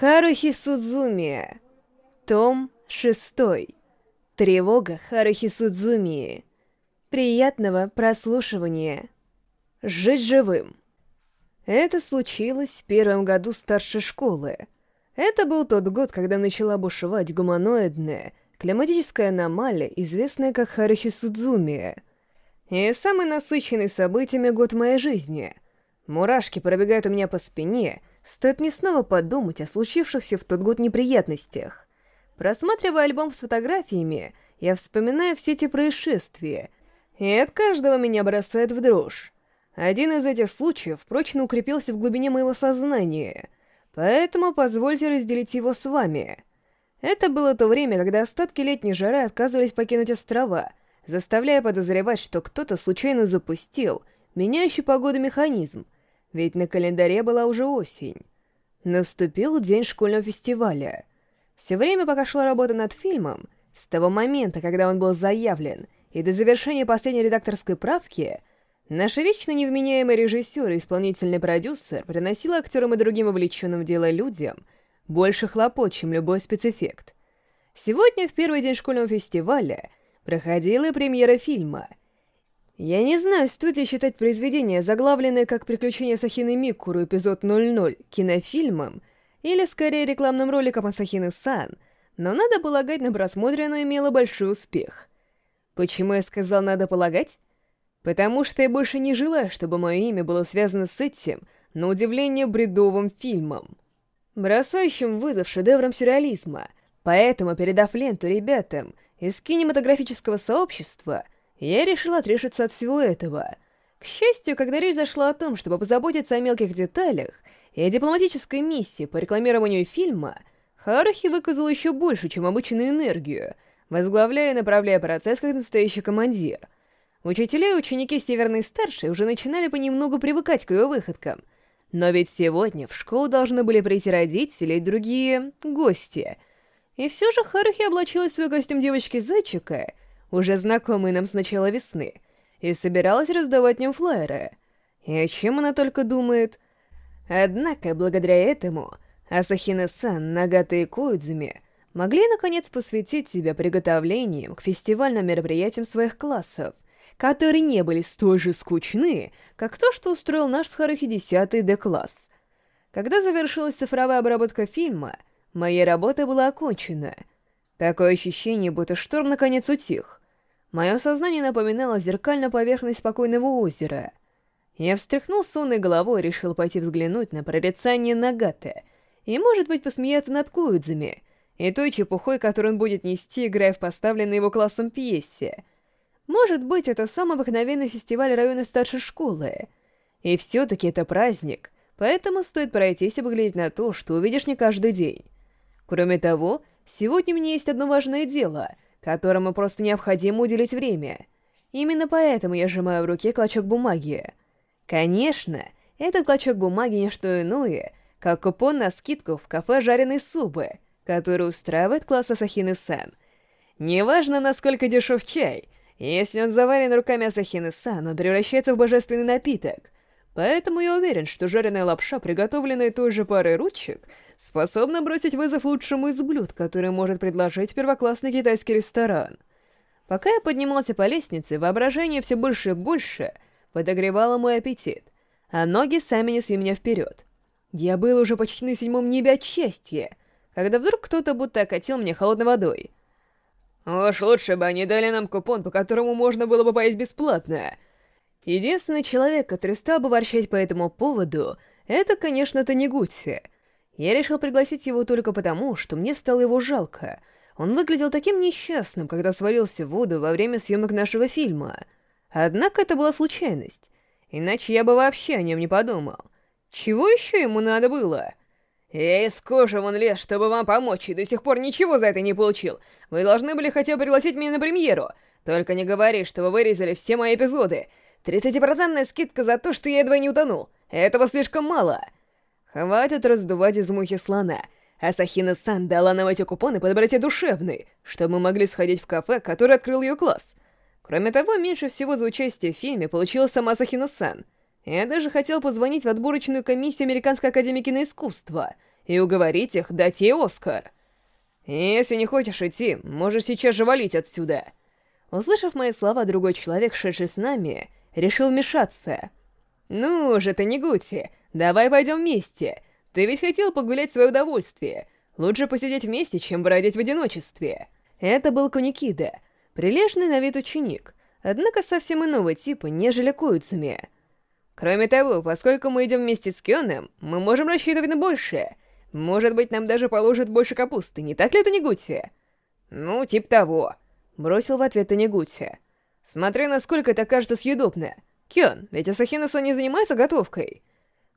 Харухи Судзуми. Том 6. Тревога Харухи Судзуми. Приятного прослушивания. Жить живым. Это случилось в первом году старшей школы. Это был тот год, когда начала бушевать гуманоидная, климатическая аномалия, известная как Харухи Судзуми. И самый насыщенный событиями год моей жизни. Мурашки пробегают у меня по спине — Стоит мне снова подумать о случившихся в тот год неприятностях. Просматривая альбом с фотографиями, я вспоминаю все эти происшествия, и от каждого меня бросает в дрожь. Один из этих случаев прочно укрепился в глубине моего сознания, поэтому позвольте разделить его с вами. Это было то время, когда остатки летней жары отказывались покинуть острова, заставляя подозревать, что кто-то случайно запустил меняющий погоду механизм, ведь на календаре была уже осень. Наступил день школьного фестиваля. Все время, пока шла работа над фильмом, с того момента, когда он был заявлен, и до завершения последней редакторской правки, наш вечно невменяемый режиссер и исполнительный продюсер приносил актерам и другим вовлеченным в дело людям больше хлопот, чем любой спецэффект. Сегодня, в первый день школьного фестиваля, проходила премьера фильма — я не знаю, стоит ли считать произведение, заглавленное как «Приключения Сахины Микуру. Эпизод 00» кинофильмом, или скорее рекламным роликом Асахины-сан, но надо полагать, на просмотре оно имело большой успех. Почему я сказал «надо полагать»? Потому что я больше не желаю, чтобы мое имя было связано с этим, на удивление, бредовым фильмом. Бросающим вызов шедеврам сюрреализма. Поэтому, передав ленту ребятам из кинематографического сообщества — я решила отрешиться от всего этого. К счастью, когда речь зашла о том, чтобы позаботиться о мелких деталях и о дипломатической миссии по рекламированию фильма, Харахи выказал еще больше, чем обычную энергию, возглавляя и направляя процесс как настоящий командир. Учителя и ученики Северной-Старшей уже начинали понемногу привыкать к ее выходкам, но ведь сегодня в школу должны были прийти родители и другие гости. И все же Харухи облачилась в свой костюм девочки-зайчика — уже знакомый нам с начала весны, и собиралась раздавать ним флайеры. И о чем она только думает? Однако, благодаря этому, Асахина-сан, Нагата и Коидзуми могли наконец посвятить себя приготовлениям к фестивальным мероприятиям своих классов, которые не были столь же скучны, как то, что устроил наш с Харухи 10-й Д-класс. Когда завершилась цифровая обработка фильма, моя работа была окончена. Такое ощущение, будто шторм наконец утих. Мое сознание напоминало зеркальную поверхность спокойного озера. Я встряхнул сонной головой и решил пойти взглянуть на прорицание Нагаты и, может быть, посмеяться над Куидзами и той чепухой, которую он будет нести, играя в поставленной его классом пьесе. Может быть, это самый обыкновенный фестиваль района старшей школы. И все-таки это праздник, поэтому стоит пройтись и поглядеть на то, что увидишь не каждый день. Кроме того, сегодня у меня есть одно важное дело — которому просто необходимо уделить время. Именно поэтому я сжимаю в руке клочок бумаги. Конечно, этот клочок бумаги не что иное, как купон на скидку в кафе «Жареные супы», который устраивает класс Асахины-сан. Неважно, насколько дешев чай, если он заварен руками Асахины-сан, он превращается в божественный напиток. Поэтому я уверен, что жареная лапша, приготовленная той же парой ручек, способна бросить вызов лучшему из блюд, который может предложить первоклассный китайский ресторан. Пока я поднимался по лестнице, воображение все больше и больше подогревало мой аппетит, а ноги сами несли меня вперед. Я был уже почти на седьмом небе от счастья, когда вдруг кто-то будто окатил меня холодной водой. Уж лучше бы они дали нам купон, по которому можно было бы поесть бесплатно. Единственный человек, который стал бы ворчать по этому поводу, это, конечно, Танегутси — я решил пригласить его только потому, что мне стало его жалко. Он выглядел таким несчастным, когда свалился в воду во время съемок нашего фильма. Однако это была случайность. Иначе я бы вообще о нем не подумал. Чего еще ему надо было? Я из кожи вон лез, чтобы вам помочь, и до сих пор ничего за это не получил. Вы должны были хотя бы пригласить меня на премьеру. Только не говори, что вы вырезали все мои эпизоды. 30% скидка за то, что я едва не утонул. Этого слишком мало. Хватит раздувать из мухи слона. Асахина-сан дала нам эти купоны под братья душевный, чтобы мы могли сходить в кафе, который открыл ее класс. Кроме того, меньше всего за участие в фильме получила сама Асахина-сан. Я даже хотел позвонить в отборочную комиссию Американской Академии Киноискусства и уговорить их дать ей Оскар. Если не хочешь идти, можешь сейчас же валить отсюда. Услышав мои слова, другой человек, шедший с нами, решил вмешаться. «Ну же ты, не Гути, давай пойдем вместе. Ты ведь хотел погулять в свое удовольствие. Лучше посидеть вместе, чем бродить в одиночестве». Это был Куникида, прилежный на вид ученик, однако совсем иного типа, нежели Коидзуми. Кроме того, поскольку мы идем вместе с Кёном, мы можем рассчитывать на большее. Может быть, нам даже положат больше капусты, не так ли это, Нигути? Ну, типа того. Бросил в ответ Танегути. Смотри, насколько это кажется съедобно. Кён, ведь Асахина-сан не занимается готовкой.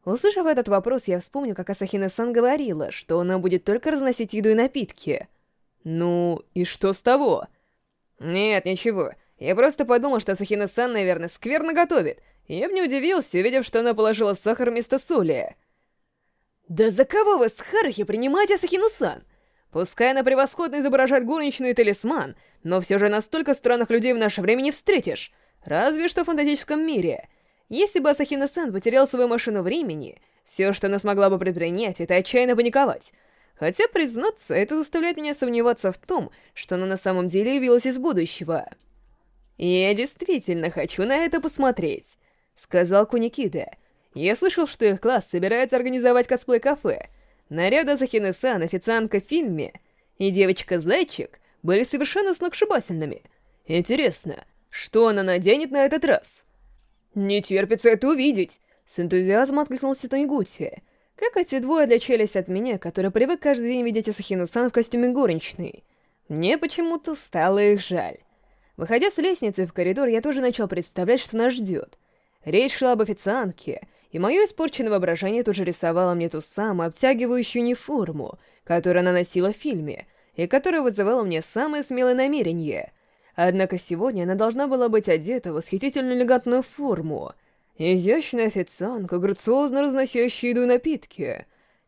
Услышав этот вопрос, я вспомнил, как Асахина-сан говорила, что она будет только разносить еду и напитки. Ну, и что с того? Нет, ничего. Я просто подумал, что Асахина-сан, наверное, скверно готовит, я бы не удивился, увидев, что она положила сахар вместо соли. «Да за кого вы с Харахи принимаете Асахину-сан? Пускай она превосходно изображает горничную и талисман, но все же настолько странных людей в наше время не встретишь. Разве что в фантастическом мире. Если бы Асахина-сан потерял свою машину времени, все, что она смогла бы предпринять, это отчаянно паниковать. Хотя, признаться, это заставляет меня сомневаться в том, что она на самом деле явилась из будущего. Я действительно хочу на это посмотреть сказал Куникида. «Я слышал, что их класс собирается организовать косплей-кафе. Наряды Захины-сан, официантка в фильме, и девочка-зайчик были совершенно сногсшибательными. Интересно, что она наденет на этот раз?» «Не терпится это увидеть!» С энтузиазмом откликнулся Таньгути. Как эти двое отличались от меня, который привык каждый день видеть Асахину-сан в костюме горничной. Мне почему-то стало их жаль. Выходя с лестницы в коридор, я тоже начал представлять, что нас ждет. Речь шла об официантке, и мое испорченное воображение тут же рисовало мне ту самую обтягивающую униформу, которую она носила в фильме, и которая вызывала мне самые смелые намерения. Однако сегодня она должна была быть одета в восхитительно элегантную форму. Изящная официантка, грациозно разносящая еду и напитки.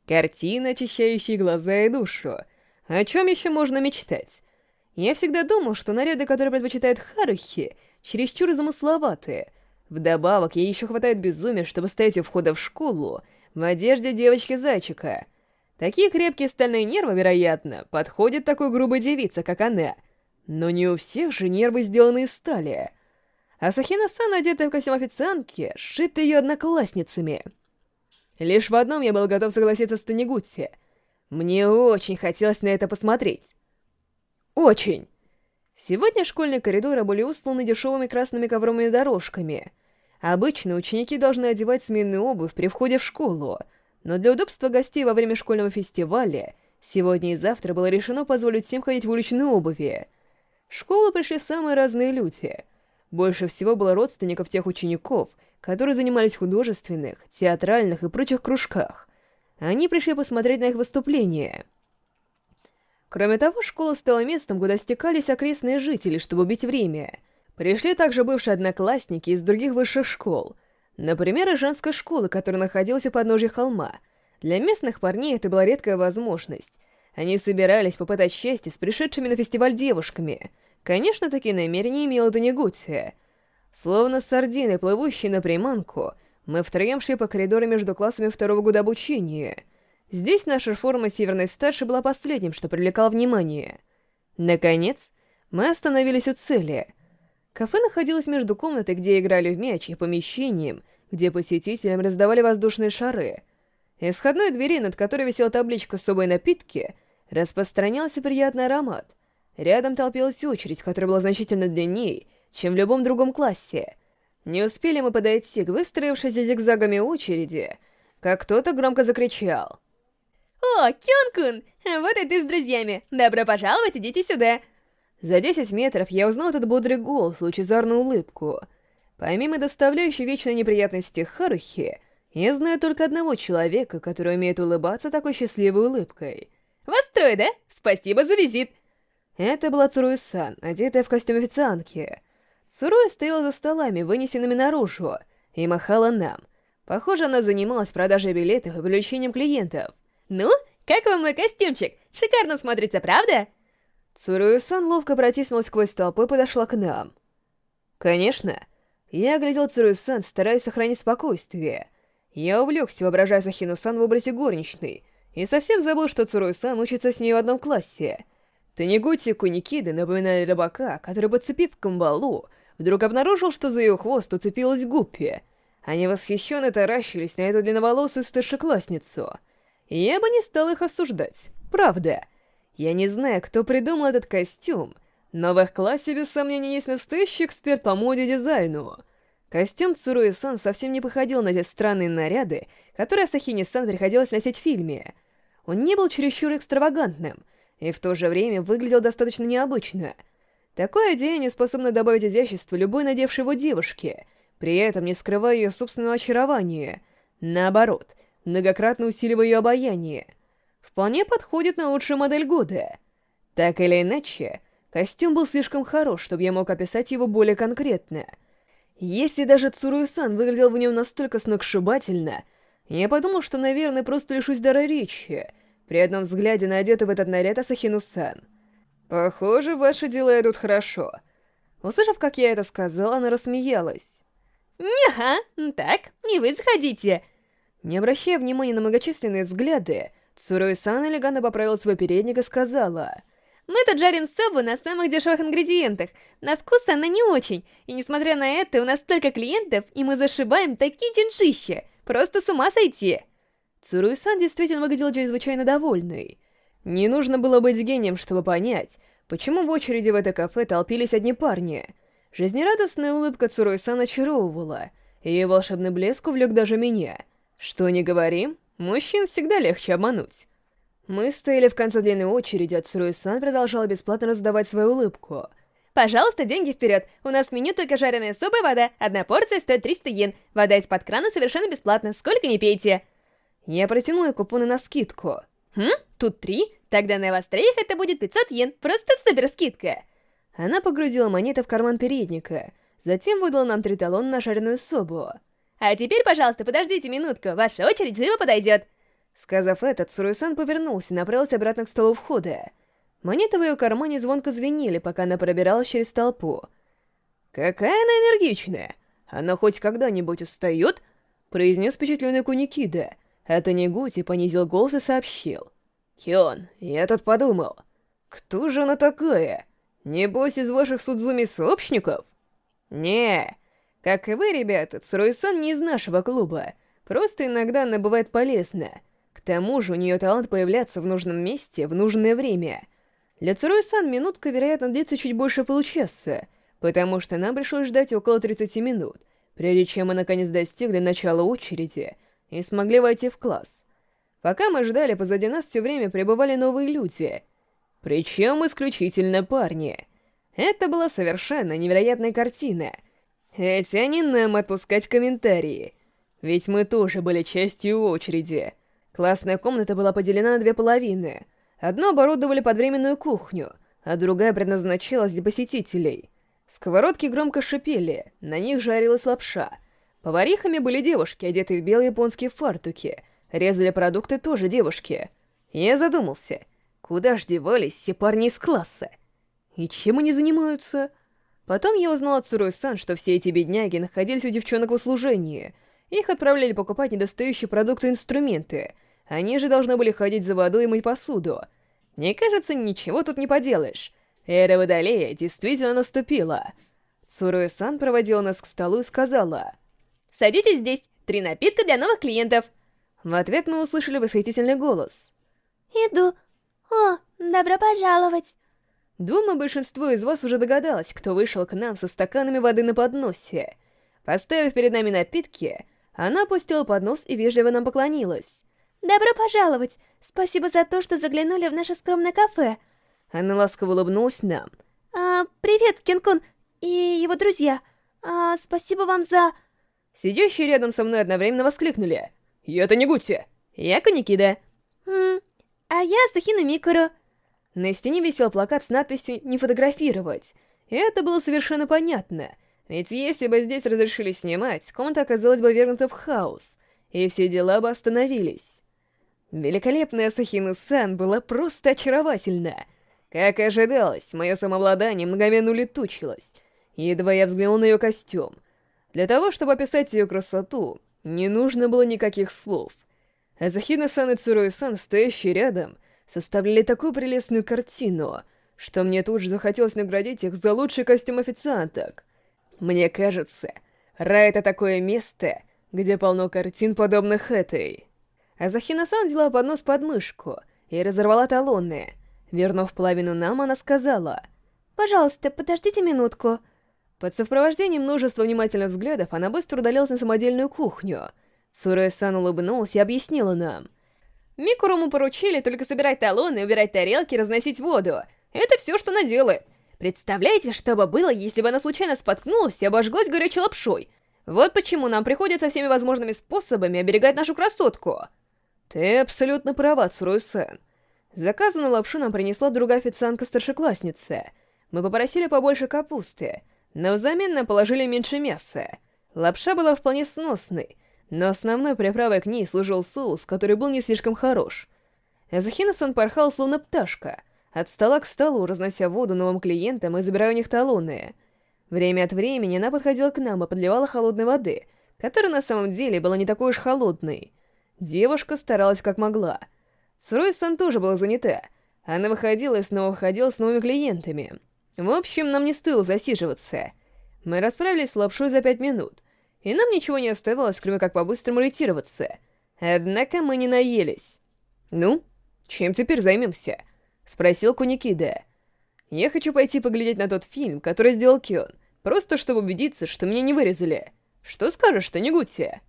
Картина, очищающая глаза и душу. О чем еще можно мечтать? Я всегда думал, что наряды, которые предпочитают Харухи, чересчур замысловатые — Вдобавок, ей еще хватает безумия, чтобы стоять у входа в школу в одежде девочки-зайчика. Такие крепкие стальные нервы, вероятно, подходят такой грубой девице, как она. Но не у всех же нервы сделаны из стали. А Сахина-сан, одетая в костюм официантки, сшита ее одноклассницами. Лишь в одном я был готов согласиться с Танегутси. Мне очень хотелось на это посмотреть. Очень. Сегодня школьные коридоры были устланы дешевыми красными ковровыми дорожками. Обычно ученики должны одевать сменную обувь при входе в школу, но для удобства гостей во время школьного фестиваля сегодня и завтра было решено позволить всем ходить в уличной обуви. В школу пришли самые разные люди. Больше всего было родственников тех учеников, которые занимались художественных, театральных и прочих кружках. Они пришли посмотреть на их выступления — Кроме того, школа стала местом, куда стекались окрестные жители, чтобы убить время. Пришли также бывшие одноклассники из других высших школ. Например, из женской школы, которая находилась у подножия холма. Для местных парней это была редкая возможность. Они собирались попытать счастье с пришедшими на фестиваль девушками. Конечно, такие намерения имела Танегутия. Словно сардины, плывущие на приманку, мы втроем шли по коридору между классами второго года обучения — Здесь наша форма Северной Старшей была последним, что привлекало внимание. Наконец, мы остановились у цели. Кафе находилось между комнатой, где играли в мяч, и помещением, где посетителям раздавали воздушные шары. Из входной двери, над которой висела табличка «Особые напитки», распространялся приятный аромат. Рядом толпилась очередь, которая была значительно длиннее, чем в любом другом классе. Не успели мы подойти к выстроившейся зигзагами очереди, как кто-то громко закричал — «О, Кён-кун! Вот и ты с друзьями! Добро пожаловать, идите сюда!» За 10 метров я узнал этот бодрый голос, лучезарную улыбку. Помимо доставляющей вечной неприятности Харухи, я знаю только одного человека, который умеет улыбаться такой счастливой улыбкой. «Вас трое, да? Спасибо за визит!» Это была Цуруи-сан, одетая в костюм официантки. Цуруи стояла за столами, вынесенными наружу, и махала нам. Похоже, она занималась продажей билетов и привлечением клиентов. «Ну, как вам мой костюмчик? Шикарно смотрится, правда?» Цурую-сан ловко протиснулась сквозь толпу и подошла к нам. «Конечно». Я оглядел Цурую-сан, стараясь сохранить спокойствие. Я увлекся, воображая Сахину-сан в образе горничной, и совсем забыл, что Цуруй-сан учится с ней в одном классе. Танегути и Куникиды напоминали рыбака, который, подцепив камбалу, вдруг обнаружил, что за ее хвост уцепилась гуппи. Они восхищенно таращились на эту длинноволосую старшеклассницу. Я бы не стал их осуждать, правда. Я не знаю, кто придумал этот костюм, но в их классе без сомнения есть настоящий эксперт по моде и дизайну. Костюм Цуруи-сан совсем не походил на те странные наряды, которые Асахини-сан приходилось носить в фильме. Он не был чересчур экстравагантным, и в то же время выглядел достаточно необычно. Такое одеяние способно добавить изящество любой надевшей его девушке, при этом не скрывая ее собственного очарования. Наоборот, многократно усиливая ее обаяние — вполне подходит на лучшую модель года. Так или иначе, костюм был слишком хорош, чтобы я мог описать его более конкретно. Если даже Цурую-сан выглядел в нем настолько сногсшибательно, я подумал, что, наверное, просто лишусь дара речи, при одном взгляде на одетый в этот наряд Асахину-сан. «Похоже, ваши дела идут хорошо». Услышав, как я это сказал, она рассмеялась. «Неха, так, не вы заходите». Не обращая внимания на многочисленные взгляды, Цуруи-сан элегантно поправила свой передник и сказала... Мы тут жарим собу на самых дешевых ингредиентах. На вкус она не очень. И несмотря на это, у нас столько клиентов, и мы зашибаем такие деньжища. Просто с ума сойти. Цуруи-сан действительно выглядел чрезвычайно довольной. Не нужно было быть гением, чтобы понять, почему в очереди в это кафе толпились одни парни. Жизнерадостная улыбка Цуруи-сан очаровывала, и ее волшебный блеск увлек даже меня. Что не говорим, Мужчин всегда легче обмануть. Мы стояли в конце длинной очереди, а Цуруи-сан продолжала бесплатно раздавать свою улыбку. «Пожалуйста, деньги вперед! У нас в меню только жареная суп и вода. Одна порция стоит 300 йен. Вода из-под крана совершенно бесплатна, сколько не пейте!» Я протянула купоны на скидку. «Хм? Тут три? Тогда на вас это будет 500 йен. Просто супер скидка!» Она погрузила монеты в карман передника, затем выдала нам три талона на жареную собу. А теперь, пожалуйста, подождите минутку, ваша очередь живо подойдет. Сказав это, Цуруй-сан повернулся и направился обратно к столу входа. Монеты в ее кармане звонко звенели, пока она пробиралась через толпу. «Какая она энергичная! Она хоть когда-нибудь устает?» — произнес впечатленный Куникида. А Танегути понизил голос и сообщил. «Кион, я тут подумал. Кто же она такая? Небось, из ваших Судзуми-сообщников?» «Не, как и вы, ребята, Цуруй-сан не из нашего клуба. Просто иногда она бывает полезна. Тому же у нее талант появляться в нужном месте в нужное время. Для Цуруй-сан минутка, вероятно, длится чуть больше получаса, потому что нам пришлось ждать около 30 минут, прежде чем мы наконец достигли начала очереди и смогли войти в класс. Пока мы ждали, позади нас все время пребывали новые люди. Причем исключительно парни. Это была совершенно невероятная картина — Хотя не нам отпускать комментарии. Ведь мы тоже были частью очереди. Классная комната была поделена на две половины. Одну оборудовали под временную кухню, а другая предназначалась для посетителей. Сковородки громко шипели, на них жарилась лапша. Поварихами были девушки, одетые в белые японские фартуки. Резали продукты тоже девушки. Я задумался, куда ж девались все парни из класса? И чем они занимаются? Потом я узнал от Цурой-сан, что все эти бедняги находились у девчонок в услужении. Их отправляли покупать недостающие продукты и инструменты. Они же должны были ходить за водой и мыть посуду. Мне кажется, ничего тут не поделаешь. Эра Водолея действительно наступила. Цурой-сан проводила нас к столу и сказала... «Садитесь здесь, три напитка для новых клиентов!» В ответ мы услышали восхитительный голос. «Иду. О, добро пожаловать!» Думаю, большинство из вас уже догадалось, кто вышел к нам со стаканами воды на подносе. Поставив перед нами напитки, она опустила поднос и вежливо нам поклонилась. «Добро пожаловать! Спасибо за то, что заглянули в наше скромное кафе!» Она ласково улыбнулась нам. «А, привет, Кенкун и его друзья! А, спасибо вам за...» Сидящие рядом со мной одновременно воскликнули. «Я-то не Гути! Я Каникида!» «Хм, а я Сахина Микуру!» На стене висел плакат с надписью «Не фотографировать». И это было совершенно понятно, ведь если бы здесь разрешили снимать, комната оказалась бы вернута в хаос, и все дела бы остановились. Великолепная Сахина-сан была просто очаровательна. Как и ожидалось, мое самообладание мгновенно улетучилось, едва я взглянул на ее костюм. Для того, чтобы описать ее красоту, не нужно было никаких слов. Азахина-сан и Цуруи-сан, стоящие рядом, составляли такую прелестную картину, что мне тут же захотелось наградить их за лучший костюм официанток. Мне кажется, рай — это такое место, где полно картин, подобных этой. Азахина-сан взяла поднос под мышку и разорвала талоны. Вернув половину нам, она сказала, «Пожалуйста, подождите минутку». Под сопровождением множества внимательных взглядов она быстро удалилась на самодельную кухню. Цурэ-сан улыбнулась и объяснила нам. Микуруму поручили только собирать талоны, убирать тарелки, разносить воду. Это все, что она делает. Представляете, что бы было, если бы она случайно споткнулась и обожглась горячей лапшой? Вот почему нам приходится всеми возможными способами оберегать нашу красотку. Ты абсолютно права, Цурой-сан. Заказанную лапшу нам принесла другая официантка-старшеклассница. Мы попросили побольше капусты, но взамен нам положили меньше мяса. Лапша была вполне сносной, но основной приправой к ней служил соус, который был не слишком хорош. Азахина-сан порхал словно пташка, от стола к столу, разнося воду новым клиентам и забирая у них талоны. Время от времени она подходила к нам и подливала холодной воды, которая на самом деле была не такой уж холодной. Девушка старалась как могла. Цурой-сан тоже была занята. Она выходила и снова выходила с новыми клиентами. В общем, нам не стоило засиживаться. Мы расправились с лапшой за пять минут, и нам ничего не оставалось, кроме как по-быстрому ретироваться. Однако мы не наелись. «Ну, чем теперь займемся?» — спросил Куникида. «Я хочу пойти поглядеть на тот фильм, который сделал Кион, просто чтобы убедиться, что меня не вырезали. Что скажешь, Танегути?» «Не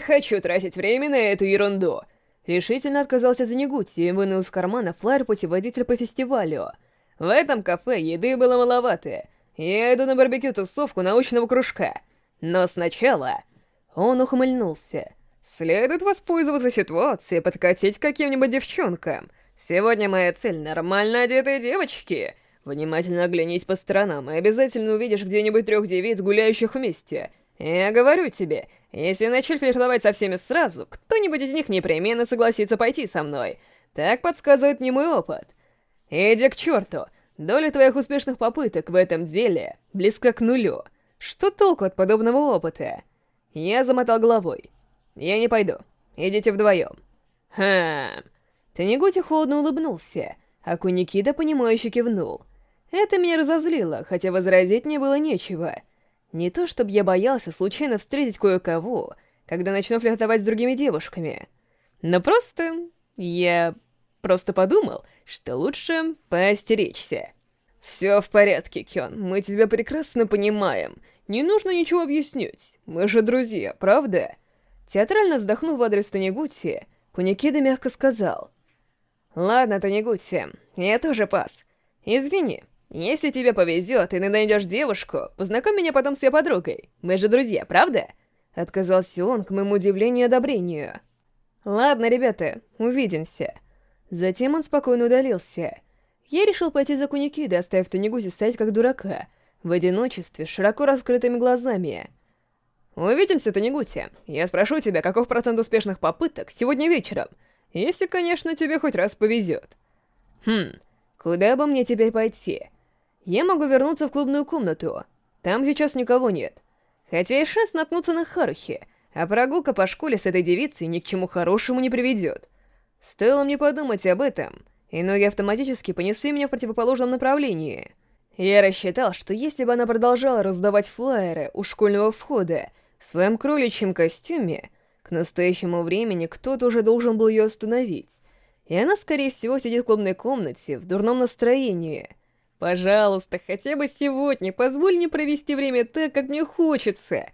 хочу тратить время на эту ерунду!» Решительно отказался Танегути и вынул из кармана флайер путеводителя по фестивалю. «В этом кафе еды было маловато. Я иду на барбекю-тусовку научного кружка. Но сначала...» Он ухмыльнулся. «Следует воспользоваться ситуацией, подкатить к каким-нибудь девчонкам. Сегодня моя цель — нормально одетые девочки. Внимательно оглянись по сторонам, и обязательно увидишь где-нибудь трех девиц, гуляющих вместе. Я говорю тебе, если начать флиртовать со всеми сразу, кто-нибудь из них непременно согласится пойти со мной. Так подсказывает мне мой опыт. Иди к черту. Доля твоих успешных попыток в этом деле близка к нулю. Что толку от подобного опыта? Я замотал головой. Я не пойду. Идите вдвоем. Хм. Танегути холодно улыбнулся, а Куникида, понимающе кивнул. Это меня разозлило, хотя возразить мне было нечего. Не то чтобы я боялся случайно встретить кое-кого, когда начну флиртовать с другими девушками. Но просто... я... просто подумал, что лучше поостеречься. «Все в порядке, Кён, мы тебя прекрасно понимаем. Не нужно ничего объяснять. Мы же друзья, правда?» Театрально вздохнув в адрес Танегути, Куникида мягко сказал. «Ладно, Танегути, я тоже пас. Извини, если тебе повезет, и ты найдешь девушку, познакомь меня потом с ее подругой. Мы же друзья, правда?» Отказался он, к моему удивлению и одобрению. «Ладно, ребята, увидимся». Затем он спокойно удалился. Я решил пойти за Куникидой, оставив Танегуси стоять как дурака, в одиночестве, широко раскрытыми глазами. «Увидимся, Танегути. Я спрошу тебя, каков процент успешных попыток сегодня вечером, если, конечно, тебе хоть раз повезет». «Хм, куда бы мне теперь пойти?» Я могу вернуться в клубную комнату. Там сейчас никого нет. Хотя и шанс наткнуться на Харухи, а прогулка по школе с этой девицей ни к чему хорошему не приведет. Стоило мне подумать об этом, и ноги автоматически понесли меня в противоположном направлении. Я рассчитал, что если бы она продолжала раздавать флаеры у школьного входа в своем кроличьем костюме, к настоящему времени кто-то уже должен был ее остановить. И она, скорее всего, сидит в клубной комнате в дурном настроении — Пожалуйста, хотя бы сегодня позволь мне провести время так, как мне хочется.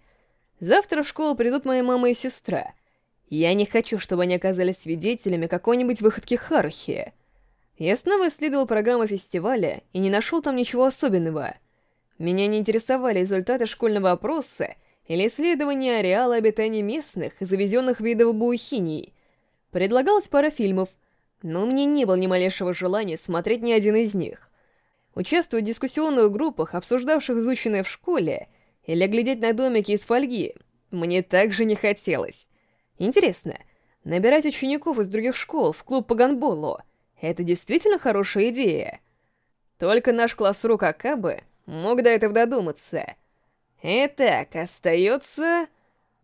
Завтра в школу придут моя мама и сестра. Я не хочу, чтобы они оказались свидетелями какой-нибудь выходки Харухи. Я снова исследовал программу фестиваля и не нашел там ничего особенного. Меня не интересовали результаты школьного опроса или исследования ареала обитания местных завезенных видов буухиней. Предлагалась пара фильмов, но у меня не было ни малейшего желания смотреть ни один из них участвовать в дискуссионных группах, обсуждавших изученное в школе, или глядеть на домики из фольги, мне также не хотелось. Интересно, набирать учеников из других школ в клуб по гандболу — это действительно хорошая идея? Только наш класс Рукакабы мог до этого додуматься. Итак, остается...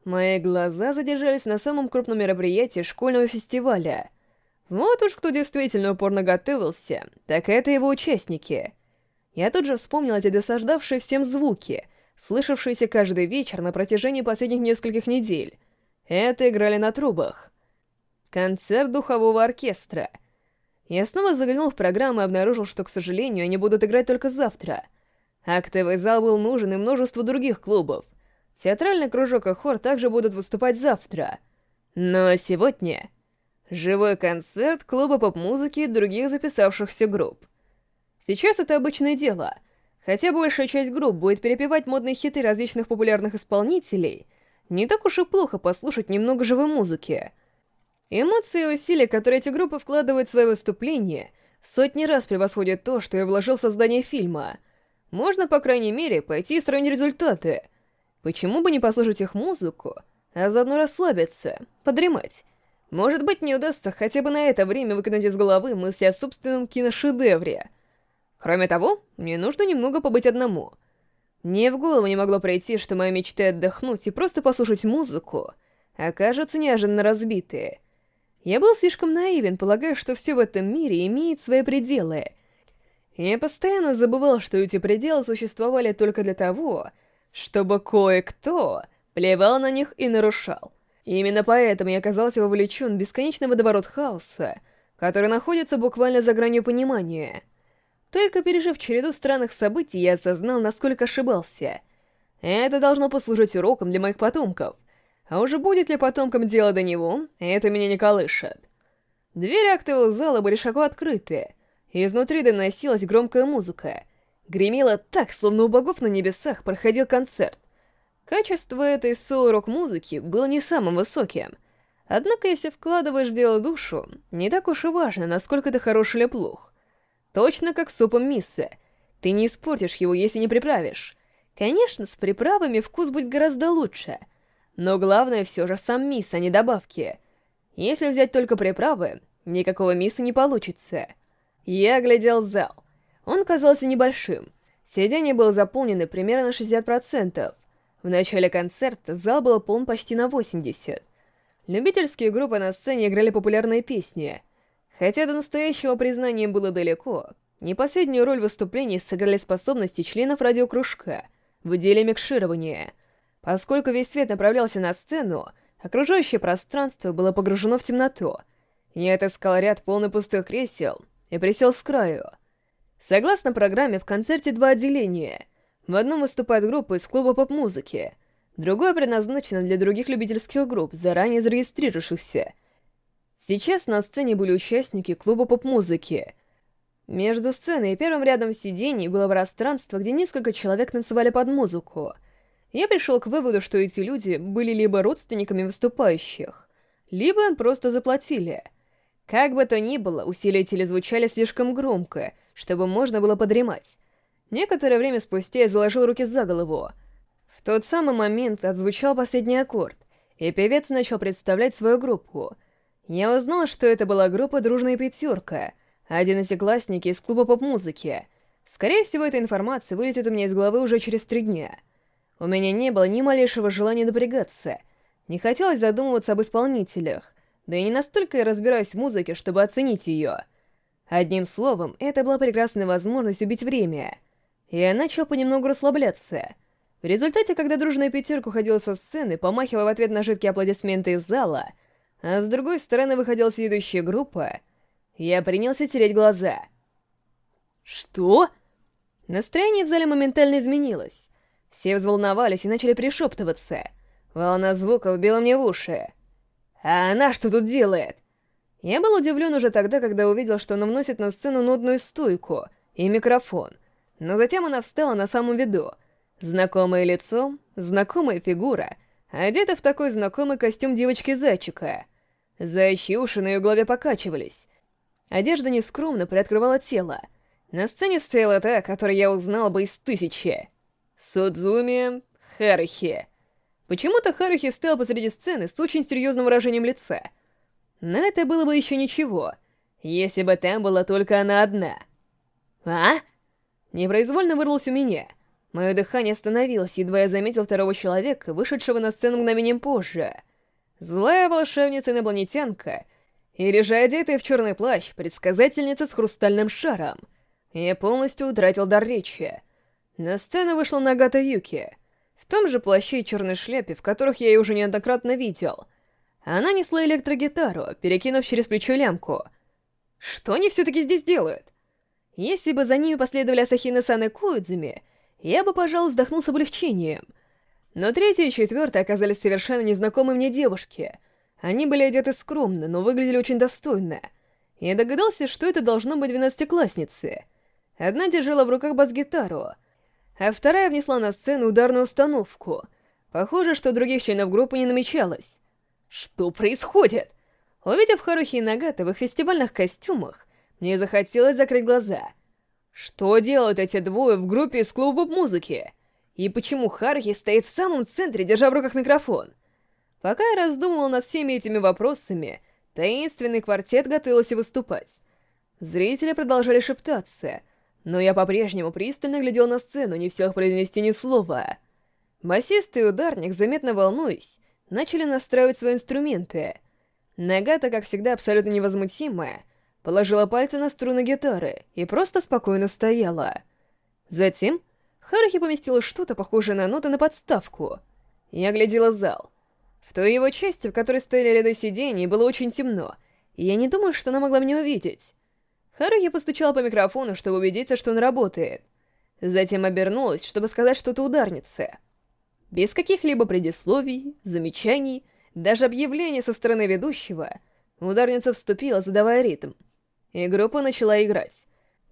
Мои глаза задержались на самом крупном мероприятии школьного фестиваля. Вот уж кто действительно упорно готовился, так это его участники. Я тут же вспомнил эти досаждавшие всем звуки, слышавшиеся каждый вечер на протяжении последних нескольких недель. Это играли на трубах. Концерт духового оркестра. Я снова заглянул в программу и обнаружил, что, к сожалению, они будут играть только завтра. Актовый зал был нужен и множество других клубов. Театральный кружок и хор также будут выступать завтра. Но сегодня... Живой концерт клуба поп-музыки и других записавшихся групп. Сейчас это обычное дело. Хотя большая часть групп будет перепевать модные хиты различных популярных исполнителей, не так уж и плохо послушать немного живой музыки. Эмоции и усилия, которые эти группы вкладывают в свои выступления, сотни раз превосходят то, что я вложил в создание фильма. Можно, по крайней мере, пойти и сравнить результаты. Почему бы не послушать их музыку, а заодно расслабиться, подремать? Может быть, мне удастся хотя бы на это время выкинуть из головы мысли о собственном киношедевре. Кроме того, мне нужно немного побыть одному. Мне в голову не могло прийти, что моя мечта отдохнуть и просто послушать музыку окажутся неожиданно разбитые — я был слишком наивен, полагая, что все в этом мире имеет свои пределы. Я постоянно забывал, что эти пределы существовали только для того, чтобы кое-кто плевал на них и нарушал. И именно поэтому я оказался вовлечен в бесконечный водоворот хаоса, который находится буквально за гранью понимания. Только пережив череду странных событий, я осознал, насколько ошибался. Это должно послужить уроком для моих потомков — а уже будет ли потомкам дело до него, это меня не колышет. Двери актового зала были широко открыты, и изнутри доносилась громкая музыка. Гремело так, словно у богов на небесах проходил концерт. Качество этой соло-рок-музыки было не самым высоким. Однако, если вкладываешь в дело душу, не так уж и важно, насколько ты хорош или плох. Точно как супом мисса. Ты не испортишь его, если не приправишь. Конечно, с приправами вкус будет гораздо лучше — но главное все же сам мисс, а не добавки. Если взять только приправы, никакого мисса не получится. Я оглядел зал. Он казался небольшим. Сиденье было заполнено примерно на 60%. В начале концерта зал был полон почти на 80%. Любительские группы на сцене играли популярные песни. Хотя до настоящего признания было далеко, не последнюю роль в выступлении сыграли способности членов радиокружка в деле микширования — Поскольку весь свет направлялся на сцену, окружающее пространство было погружено в темноту. Я отыскал ряд полный пустых кресел и присел с краю. Согласно программе, в концерте два отделения. В одном выступает группа из клуба поп-музыки, другое предназначено для других любительских групп, заранее зарегистрировавшихся. Сейчас на сцене были участники клуба поп-музыки. Между сценой и первым рядом сидений было пространство, где несколько человек танцевали под музыку — я пришел к выводу, что эти люди были либо родственниками выступающих, либо им просто заплатили. Как бы то ни было, усилители звучали слишком громко, чтобы можно было подремать. Некоторое время спустя я заложил руки за голову. В тот самый момент отзвучал последний аккорд, и певец начал представлять свою группу. Я узнал, что это была группа «Дружная пятерка», один из одноклассники из клуба поп-музыки. Скорее всего, эта информация вылетит у меня из головы уже через три дня — у меня не было ни малейшего желания напрягаться. Не хотелось задумываться об исполнителях, да и не настолько я разбираюсь в музыке, чтобы оценить ее. Одним словом, это была прекрасная возможность убить время. Я начал понемногу расслабляться. В результате, когда дружная пятерка уходила со сцены, помахивая в ответ на жидкие аплодисменты из зала, а с другой стороны выходила следующая группа, я принялся тереть глаза. Что? Настроение в зале моментально изменилось. Все взволновались и начали пришептываться. Волна звука вбила мне в уши. «А она что тут делает?» Я был удивлен уже тогда, когда увидел, что она вносит на сцену нудную стойку и микрофон. Но затем она встала на самом виду. Знакомое лицо, знакомая фигура, одета в такой знакомый костюм девочки-зайчика. Заячьи уши на ее голове покачивались. Одежда нескромно приоткрывала тело. На сцене стояла та, которую я узнал бы из тысячи. Судзуми Харухи. Почему-то Харухи встал посреди сцены с очень серьезным выражением лица. Но это было бы еще ничего, если бы там была только она одна. А? Непроизвольно вырвалось у меня. Мое дыхание остановилось, едва я заметил второго человека, вышедшего на сцену мгновением позже. Злая волшебница-инопланетянка, или же одетая в черный плащ, предсказательница с хрустальным шаром. Я полностью утратил дар речи. На сцену вышла Нагата Юки, в том же плаще и черной шляпе, в которых я ее уже неоднократно видел. Она несла электрогитару, перекинув через плечо лямку. Что они все-таки здесь делают? Если бы за ними последовали Асахина-сан и Куидзуми, я бы, пожалуй, вздохнул с облегчением. Но третья и четвертая оказались совершенно незнакомые мне девушки. Они были одеты скромно, но выглядели очень достойно. Я догадался, что это должно быть двенадцатиклассницы. Одна держала в руках бас-гитару, а вторая внесла на сцену ударную установку. Похоже, что других членов группы не намечалось. Что происходит? Увидев Харухи и Нагата в их фестивальных костюмах, мне захотелось закрыть глаза. Что делают эти двое в группе из клуба музыки? И почему Харухи стоит в самом центре, держа в руках микрофон? Пока я раздумывал над всеми этими вопросами, таинственный квартет готовился выступать. Зрители продолжали шептаться, но я по-прежнему пристально глядел на сцену, не в силах произнести ни слова. Басист и ударник, заметно волнуясь, начали настраивать свои инструменты. Нагата, как всегда, абсолютно невозмутимая, положила пальцы на струны гитары и просто спокойно стояла. Затем Харахи поместила что-то похожее на ноты на подставку. Я глядела зал. В той его части, в которой стояли ряды сидений, было очень темно, и я не думаю, что она могла меня увидеть. Харахи постучала по микрофону, чтобы убедиться, что он работает. Затем обернулась, чтобы сказать что-то ударнице. Без каких-либо предисловий, замечаний, даже объявления со стороны ведущего, ударница вступила, задавая ритм — и группа начала играть.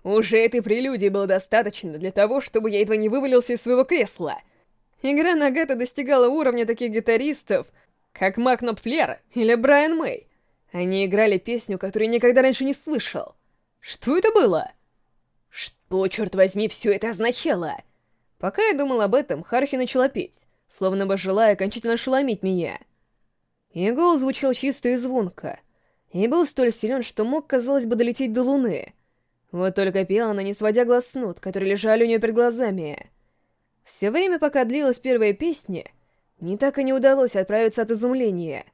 Уже этой прелюдии было достаточно для того, чтобы я едва не вывалился из своего кресла. Игра Нагата достигала уровня таких гитаристов, как Марк Нопфлер или Брайан Мэй. Они играли песню, которую я никогда раньше не слышал. Что это было? Что, черт возьми, все это означало? Пока я думал об этом, Хархи начала петь, словно бы желая окончательно ошеломить меня. Ее голос звучал чисто и звонко, и был столь силен, что мог, казалось бы, долететь до луны. Вот только пела она, не сводя глаз с нот, которые лежали у нее перед глазами. Все время, пока длилась первая песня, мне так и не удалось отправиться от изумления.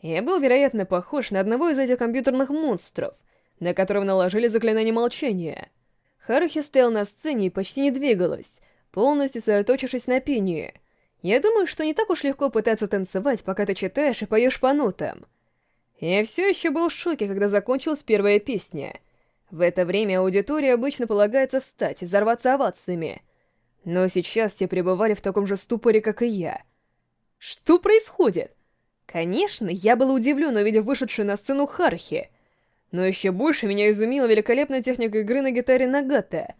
Я был, вероятно, похож на одного из этих компьютерных монстров, на которого наложили заклинание молчания. Харухи стоял на сцене и почти не двигалась, полностью сосредоточившись на пении. Я думаю, что не так уж легко пытаться танцевать, пока ты читаешь и поешь по нотам. Я все еще был в шоке, когда закончилась первая песня. В это время аудитория обычно полагается встать и взорваться овациями. Но сейчас все пребывали в таком же ступоре, как и я. Что происходит? Конечно, я был удивлен, увидев вышедшую на сцену Хархи. Но еще больше меня изумила великолепная техника игры на гитаре Нагата.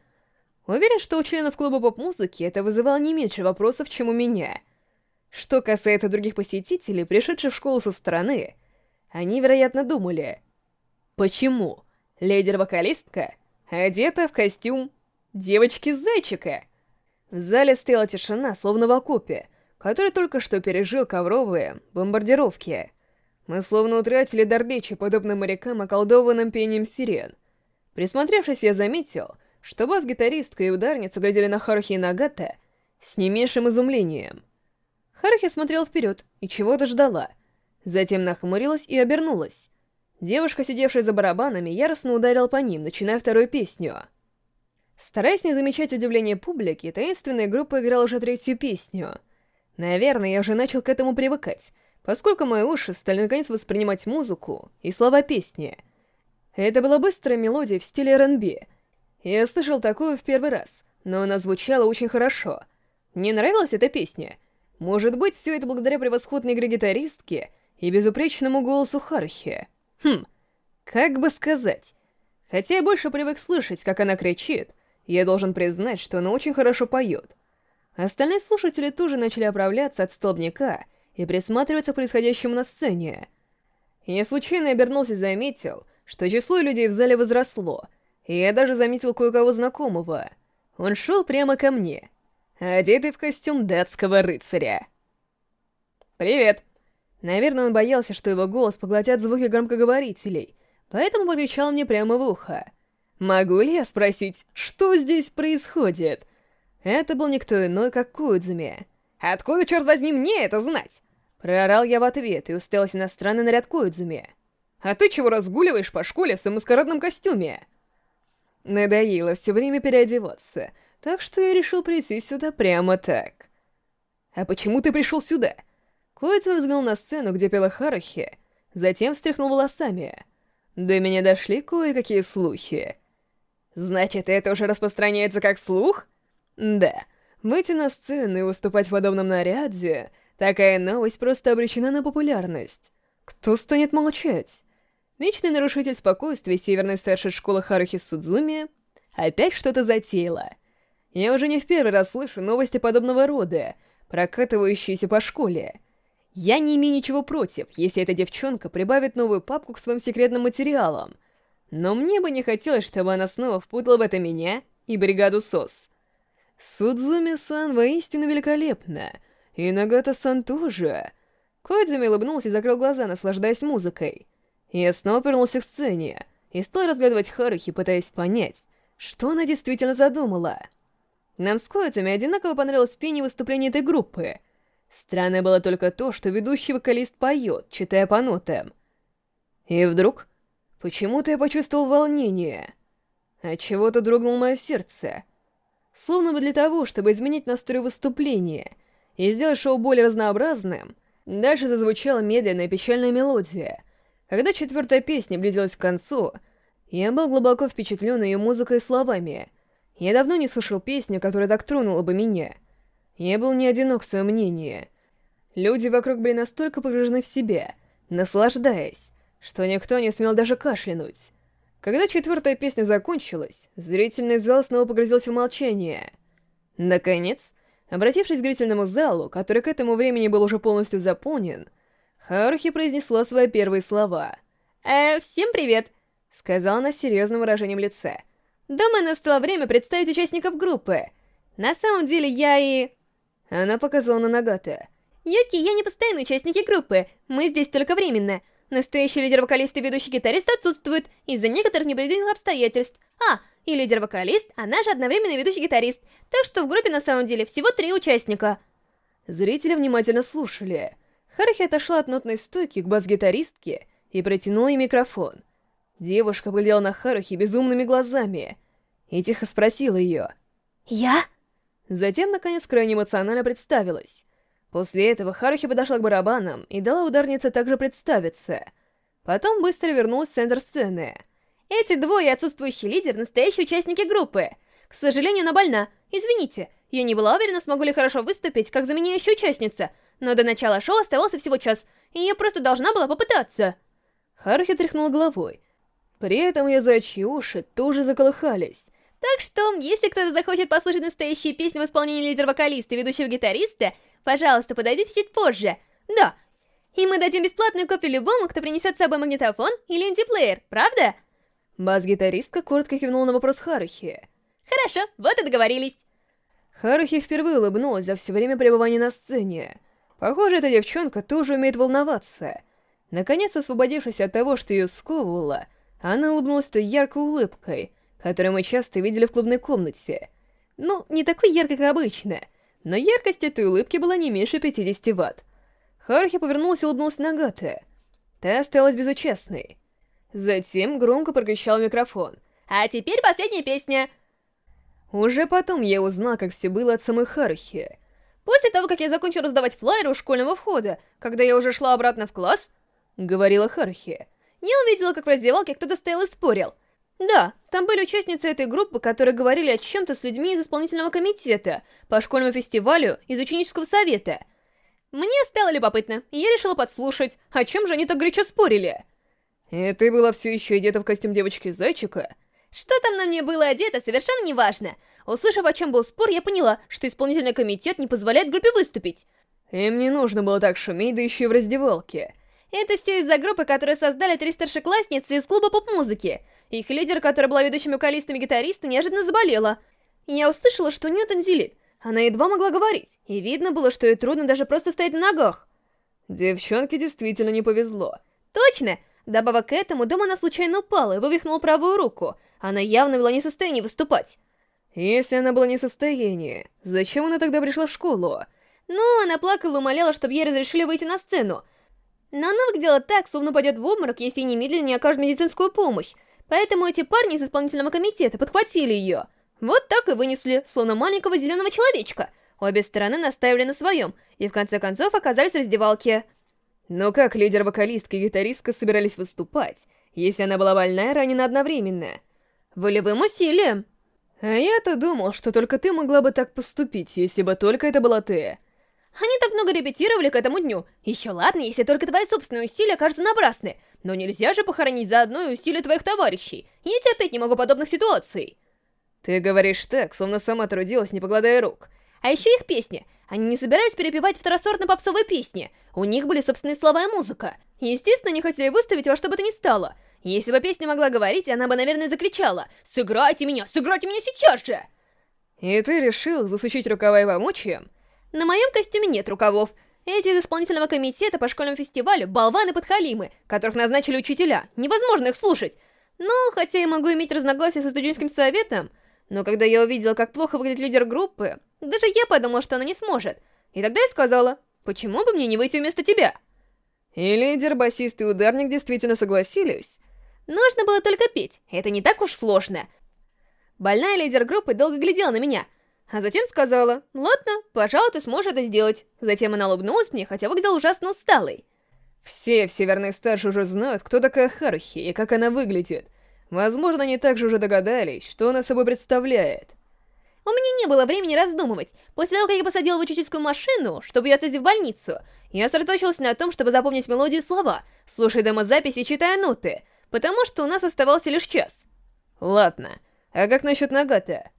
Уверен, что у членов клуба поп-музыки это вызывало не меньше вопросов, чем у меня. Что касается других посетителей, пришедших в школу со стороны, они, вероятно, думали, почему лидер-вокалистка одета в костюм девочки-зайчика? В зале стояла тишина, словно в окопе, который только что пережил ковровые бомбардировки. Мы словно утратили дар речи, подобно морякам, околдованным пением сирен. Присмотревшись, я заметил, что бас-гитаристка и ударница глядели на Харухи и Нагата с не меньшим изумлением. Харухи смотрел вперед и чего-то ждала — Затем нахмурилась и обернулась. Девушка, сидевшая за барабанами, яростно ударила по ним, начиная вторую песню. Стараясь не замечать удивления публики, таинственная группа играла уже третью песню. Наверное, я уже начал к этому привыкать, поскольку мои уши стали наконец воспринимать музыку и слова песни. Это была быстрая мелодия в стиле R&B. Я слышал такую в первый раз, но она звучала очень хорошо. Мне нравилась эта песня. Может быть, все это благодаря превосходной игре гитаристки — и безупречному голосу Хархи. Хм, как бы сказать. Хотя я больше привык слышать, как она кричит, я должен признать, что она очень хорошо поет. Остальные слушатели тоже начали оправляться от столбняка и присматриваться к происходящему на сцене. Я случайно обернулся и заметил, что число людей в зале возросло, и я даже заметил кое-кого знакомого. Он шел прямо ко мне, одетый в костюм датского рыцаря. «Привет!» Наверное, он боялся, что его голос поглотят звуки громкоговорителей, поэтому покричал мне прямо в ухо. «Могу ли я спросить, что здесь происходит?» Это был никто иной, как Куидзуми. «Откуда, черт возьми, мне это знать?» Проорал я в ответ и уставился на странный наряд Куидзуми. «А ты чего разгуливаешь по школе в маскарадном костюме?» Надоело все время переодеваться, так что я решил прийти сюда прямо так. «А почему ты пришел сюда?» Коэцу взглянул на сцену, где пела Харухи, затем встряхнул волосами. До меня дошли кое-какие слухи. «Значит, это уже распространяется как слух?» «Да. Выйти на сцену и выступать в подобном наряде, такая новость просто обречена на популярность. Кто станет молчать?» Вечный нарушитель спокойствия северной старшей школы Харухи Судзуми опять что-то затеяла. Я уже не в первый раз слышу новости подобного рода, прокатывающиеся по школе. Я не имею ничего против, если эта девчонка прибавит новую папку к своим секретным материалам. Но мне бы не хотелось, чтобы она снова впутала в это меня и бригаду СОС. Судзуми-сан воистину великолепна. И Нагата-сан тоже. Койдзуми улыбнулся и закрыл глаза, наслаждаясь музыкой. Я снова вернулся к сцене и стал разглядывать Харухи, пытаясь понять, что она действительно задумала. Нам с Койдзуми одинаково понравилось пение выступления этой группы — Странное было только то, что ведущий вокалист поет, читая по нотам. И вдруг, почему-то я почувствовал волнение. Отчего-то дрогнуло мое сердце. Словно бы для того, чтобы изменить настрой выступления и сделать шоу более разнообразным, дальше зазвучала медленная печальная мелодия. Когда четвертая песня близилась к концу, я был глубоко впечатлен ее музыкой и словами. Я давно не слышал песню, которая так тронула бы меня — я был не одинок в своем мнении. Люди вокруг были настолько погружены в себя, наслаждаясь, что никто не смел даже кашлянуть. Когда четвертая песня закончилась, зрительный зал снова погрузился в молчание. Наконец, обратившись к зрительному залу, который к этому времени был уже полностью заполнен, Харухи произнесла свои первые слова. «Э, всем привет!» — сказала она с серьезным выражением лица. «Думаю, настало время представить участников группы. На самом деле я и...» Она показала на Нагата. «Юки, я не постоянный участник группы, мы здесь только временно. Настоящий лидер-вокалист и ведущий гитарист отсутствуют из-за некоторых непредвиденных обстоятельств. А, и лидер-вокалист, она же одновременно ведущий гитарист, так что в группе на самом деле всего три участника». Зрители внимательно слушали. Харахи отошла от нотной стойки к бас-гитаристке и протянула ей микрофон. Девушка глядела на Харухи безумными глазами и тихо спросила ее. «Я?» Затем, наконец, крайне эмоционально представилась. После этого Харухи подошла к барабанам и дала ударнице также представиться. Потом быстро вернулась в центр сцены. «Эти двое отсутствующий лидер — настоящие участники группы. К сожалению, она больна. Извините, я не была уверена, смогу ли хорошо выступить, как заменяющая участница, но до начала шоу оставался всего час, и я просто должна была попытаться». Харухи тряхнула головой. При этом ее зайчьи уши тоже заколыхались. Так что, если кто-то захочет послушать настоящие песни в исполнении лидер-вокалиста и ведущего гитариста, пожалуйста, подойдите чуть позже. Да. И мы дадим бесплатную копию любому, кто принесет с собой магнитофон или инди-плеер, правда? Бас-гитаристка коротко кивнула на вопрос Харухи. Хорошо, вот и договорились. Харухи впервые улыбнулась за все время пребывания на сцене. Похоже, эта девчонка тоже умеет волноваться. Наконец, освободившись от того, что ее сковывало, она улыбнулась той яркой улыбкой — которую мы часто видели в клубной комнате. Ну, не такой яркой, как обычно, но яркость этой улыбки была не меньше 50 ватт. Хархи повернулся и улыбнулся Нагате. Та осталась безучастной. Затем громко прокричал микрофон. «А теперь последняя песня!» Уже потом я узнал, как все было от самой Харухи. «После того, как я закончил раздавать флайеры у школьного входа, когда я уже шла обратно в класс», — говорила Харухи, — «я увидела, как в раздевалке кто-то стоял и спорил. Да, там были участницы этой группы, которые говорили о чем-то с людьми из исполнительного комитета по школьному фестивалю из ученического совета. Мне стало любопытно, и я решила подслушать, о чем же они так горячо спорили. И ты была все еще одета в костюм девочки-зайчика? Что там на мне было одето, совершенно неважно. Услышав, о чем был спор, я поняла, что исполнительный комитет не позволяет группе выступить. Им не нужно было так шуметь, да еще и в раздевалке. Это все из-за группы, которую создали три старшеклассницы из клуба поп-музыки. Их лидер, которая была ведущим вокалистом и гитаристом, неожиданно заболела. Я услышала, что у нее танзелит. Она едва могла говорить, и видно было, что ей трудно даже просто стоять на ногах. Девчонке действительно не повезло. Точно! Добавок к этому, дома она случайно упала и вывихнула правую руку. Она явно была не в состоянии выступать. Если она была не в состоянии, зачем она тогда пришла в школу? Ну, она плакала и умоляла, чтобы ей разрешили выйти на сцену. Но она выглядела так, словно пойдет в обморок, если немедленно не окажут медицинскую помощь. Поэтому эти парни из исполнительного комитета подхватили ее. Вот так и вынесли, словно маленького зеленого человечка. Обе стороны наставили на своем, и в конце концов оказались в раздевалке. Но как лидер-вокалистка и гитаристка собирались выступать, если она была больна и ранена одновременно? Волевым усилием. А я-то думал, что только ты могла бы так поступить, если бы только это была ты. Они так много репетировали к этому дню. Еще ладно, если только твои собственные усилия окажутся напрасны. Но нельзя же похоронить заодно и усилия твоих товарищей. Я терпеть не могу подобных ситуаций. Ты говоришь так, словно сама трудилась, не покладая рук. А еще их песни. Они не собирались перепевать второсортно попсовые песни. У них были собственные слова и музыка. Естественно, они хотели выставить во что бы то ни стало. Если бы песня могла говорить, она бы, наверное, закричала «Сыграйте меня! Сыграйте меня сейчас же!» И ты решил засучить рукава и помочь им? На моем костюме нет рукавов. Эти из исполнительного комитета по школьному фестивалю болваны-подхалимы, которых назначили учителя. Невозможно их слушать. Но, хотя я могу иметь разногласия со студенческим советом, но когда я увидела, как плохо выглядит лидер группы, даже я подумала, что она не сможет. И тогда я сказала, почему бы мне не выйти вместо тебя? И лидер, басист и ударник действительно согласились. Нужно было только петь, это не так уж сложно. Больная лидер группы долго глядела на меня, а затем сказала, «Ладно, пожалуй, ты сможешь это сделать». Затем она улыбнулась мне, хотя выглядела ужасно усталой. Все в Северной Старше уже знают, кто такая Харухи и как она выглядит. Возможно, они также уже догадались, что она собой представляет. У меня не было времени раздумывать. После того, как я посадила в учительскую машину, чтобы ее отвезти в больницу, я сосредоточилась на том, чтобы запомнить мелодию и слова, слушая демозаписи и читая ноты, потому что у нас оставался лишь час. Ладно, а как насчет Нагата?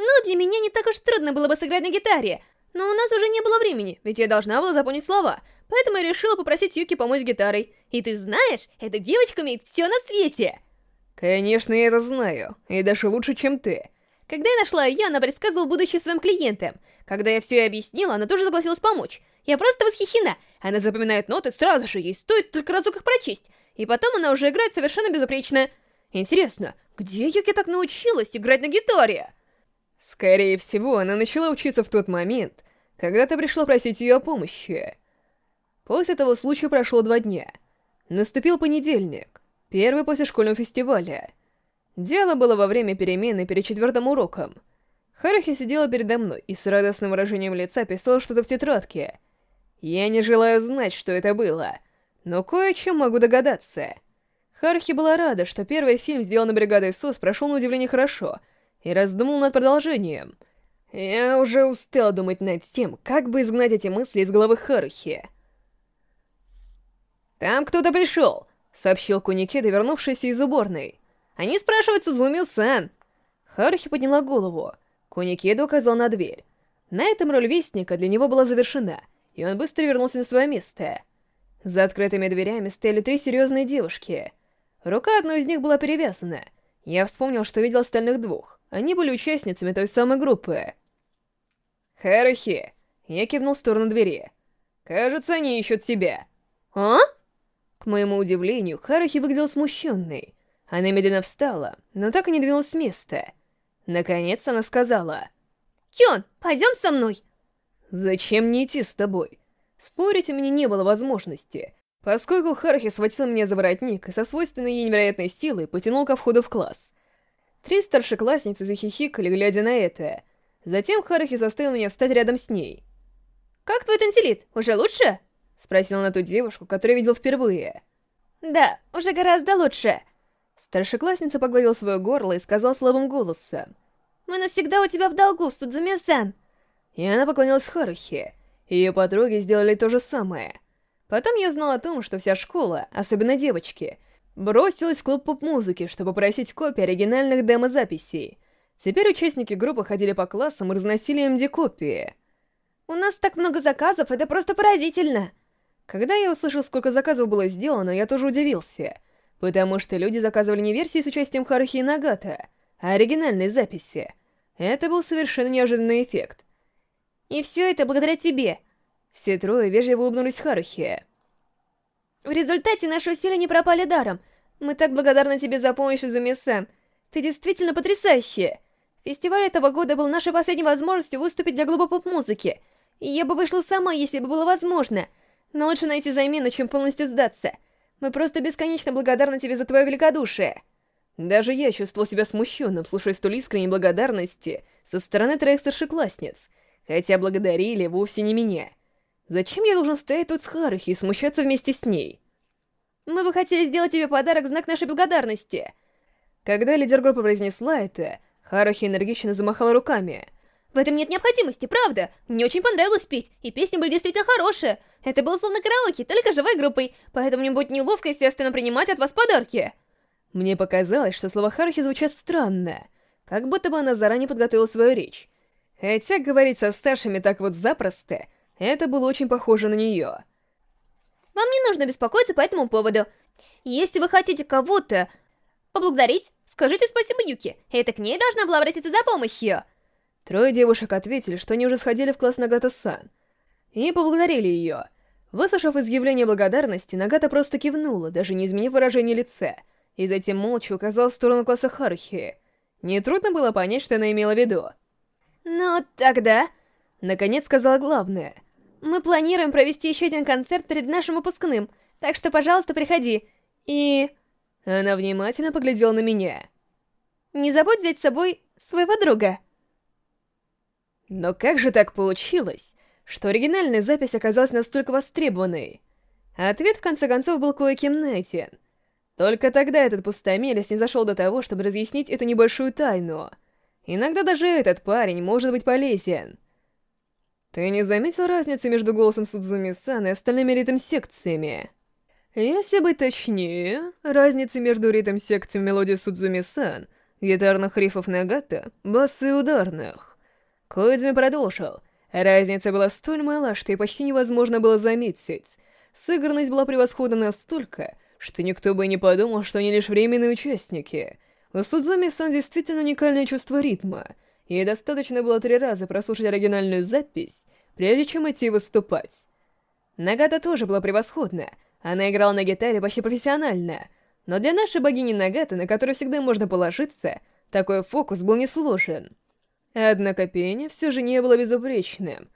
Ну, для меня не так уж трудно было бы сыграть на гитаре, но у нас уже не было времени, ведь я должна была запомнить слова, поэтому я решила попросить Юки помочь гитарой. И ты знаешь, эта девочка умеет все на свете! Конечно, я это знаю, и даже лучше, чем ты. Когда я нашла ее, она предсказывала будущее своим клиентам. Когда я все ей объяснила, она тоже согласилась помочь. Я просто восхищена. Она запоминает ноты сразу же, ей стоит только разок их прочесть. И потом она уже играет совершенно безупречно. Интересно, где Юки так научилась играть на гитаре? Скорее всего, она начала учиться в тот момент, когда ты пришла просить ее о помощи. После этого случая прошло два дня. Наступил понедельник, первый после школьного фестиваля. Дело было во время перемены перед четвертым уроком. Харахи сидела передо мной и с радостным выражением лица писала что-то в тетрадке. Я не желаю знать, что это было, но кое о чем могу догадаться. Харахи была рада, что первый фильм, сделанный бригадой СОС, прошел на удивление хорошо — и раздумал над продолжением. Я уже устал думать над тем, как бы изгнать эти мысли из головы Харухи. «Там кто-то пришел», — сообщил Куникеда, вернувшийся из уборной. «Они спрашивают Сузумио-сан». Харухи подняла голову. Куникеда указал на дверь. На этом роль Вестника для него была завершена, и он быстро вернулся на свое место. За открытыми дверями стояли три серьезные девушки. Рука одной из них была перевязана. Я вспомнил, что видел остальных двух. Они были участницами той самой группы. «Харухи!» Я кивнул в сторону двери. «Кажется, они ищут тебя». «А?» К моему удивлению, Харухи выглядела смущенной. Она медленно встала, но так и не двинулась с места. Наконец она сказала. «Кён, пойдем со мной!» «Зачем мне идти с тобой?» Спорить у меня не было возможности, поскольку Харухи схватил меня за воротник и со свойственной ей невероятной силой потянул ко входу в класс. Три старшеклассницы захихикали, глядя на это. Затем Харахи заставил меня встать рядом с ней. «Как твой танцелит? Уже лучше?» — спросила она ту девушку, которую видел впервые. «Да, уже гораздо лучше». Старшеклассница погладила свое горло и сказала слабым голосом. «Мы навсегда у тебя в долгу, Судзуми-сан!» И она поклонилась Харухи. Ее подруги сделали то же самое. Потом я узнал о том, что вся школа, особенно девочки — бросилась в клуб поп-музыки, чтобы просить копии оригинальных демо-записей. Теперь участники группы ходили по классам и разносили MD-копии. «У нас так много заказов, это просто поразительно!» Когда я услышал, сколько заказов было сделано, я тоже удивился. Потому что люди заказывали не версии с участием Харухи и Нагата, а оригинальные записи. Это был совершенно неожиданный эффект. «И все это благодаря тебе!» Все трое вежливо улыбнулись Харухи. В результате наши усилия не пропали даром. Мы так благодарны тебе за помощь, Изуми-сан. Ты действительно потрясающая. Фестиваль этого года был нашей последней возможностью выступить для глубокой поп-музыки. И я бы вышла сама, если бы было возможно. Но лучше найти замену, чем полностью сдаться. Мы просто бесконечно благодарны тебе за твое великодушие. Даже я чувствовал себя смущенным, слушая столь искренней благодарности со стороны троих старшеклассниц, хотя благодарили вовсе не меня. Зачем я должен стоять тут с Харухи и смущаться вместе с ней? Мы бы хотели сделать тебе подарок в знак нашей благодарности. Когда лидер группы произнесла это, Харухи энергично замахала руками. В этом нет необходимости, правда. Мне очень понравилось петь, и песни были действительно хорошие. Это было словно караоке, только живой группой, поэтому мне будет неловко, естественно, принимать от вас подарки. Мне показалось, что слова Харухи звучат странно, как будто бы она заранее подготовила свою речь. Хотя говорить со старшими так вот запросто, это было очень похоже на нее. Вам не нужно беспокоиться по этому поводу. Если вы хотите кого-то поблагодарить, скажите спасибо Юки. Это к ней должна была обратиться за помощью. Трое девушек ответили, что они уже сходили в класс Нагата-сан. И поблагодарили ее. Выслушав изъявление благодарности, Нагата просто кивнула, даже не изменив выражение лица, и затем молча указала в сторону класса Харухи. Нетрудно было понять, что она имела в виду. «Ну, тогда...» Наконец сказала главное. «Мы планируем провести еще один концерт перед нашим выпускным, так что, пожалуйста, приходи. И...» Она внимательно поглядела на меня. «Не забудь взять с собой своего друга». Но как же так получилось, что оригинальная запись оказалась настолько востребованной? Ответ, в конце концов, был кое-кем найден. Только тогда этот пустомелец не зашел до того, чтобы разъяснить эту небольшую тайну. Иногда даже этот парень может быть полезен. Ты не заметил разницы между голосом Судзуми-сан и остальными ритм-секциями? Если быть точнее, разницы между ритм-секциями мелодии Судзуми-сан, гитарных рифов Нагата, басы и ударных. Коидзми продолжил. Разница была столь мала, что и почти невозможно было заметить. Сыгранность была превосходна настолько, что никто бы не подумал, что они лишь временные участники. У Судзуми-сан действительно уникальное чувство ритма. Ей достаточно было три раза прослушать оригинальную запись, прежде чем идти выступать. Нагата тоже была превосходна. Она играла на гитаре почти профессионально. Но для нашей богини Нагата, на которую всегда можно положиться, такой фокус был несложен. Однако пение все же не было безупречным.